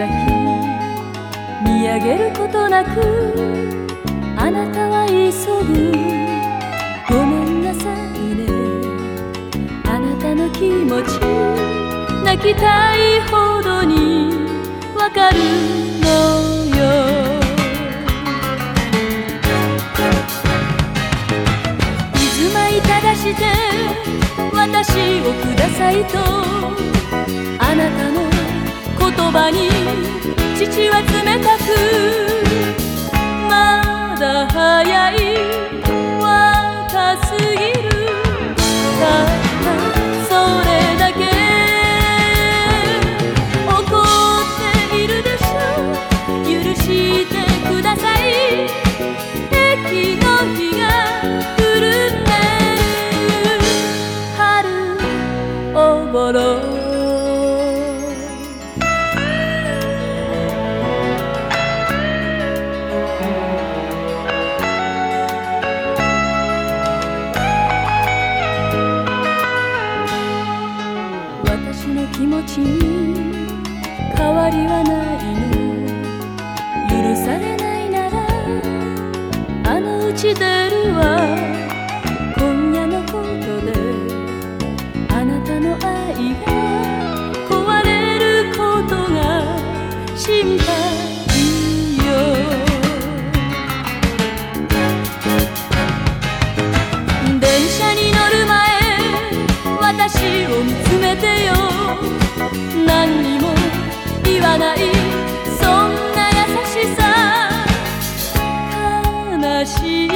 六分咲き見上げることなくあなたは急ぐ。ごめんなさいね。あなたの気持ち泣きたいほどにわかるのよ。居住まいただして私をくださいとあなたの言葉に父は冷たく私の気持ちに変わりはないの許されないならあのうち出るわ今夜のことであなたの愛が壊れることが心配私を見つめてよ。何にも言わない。そんな優しさ。悲しい。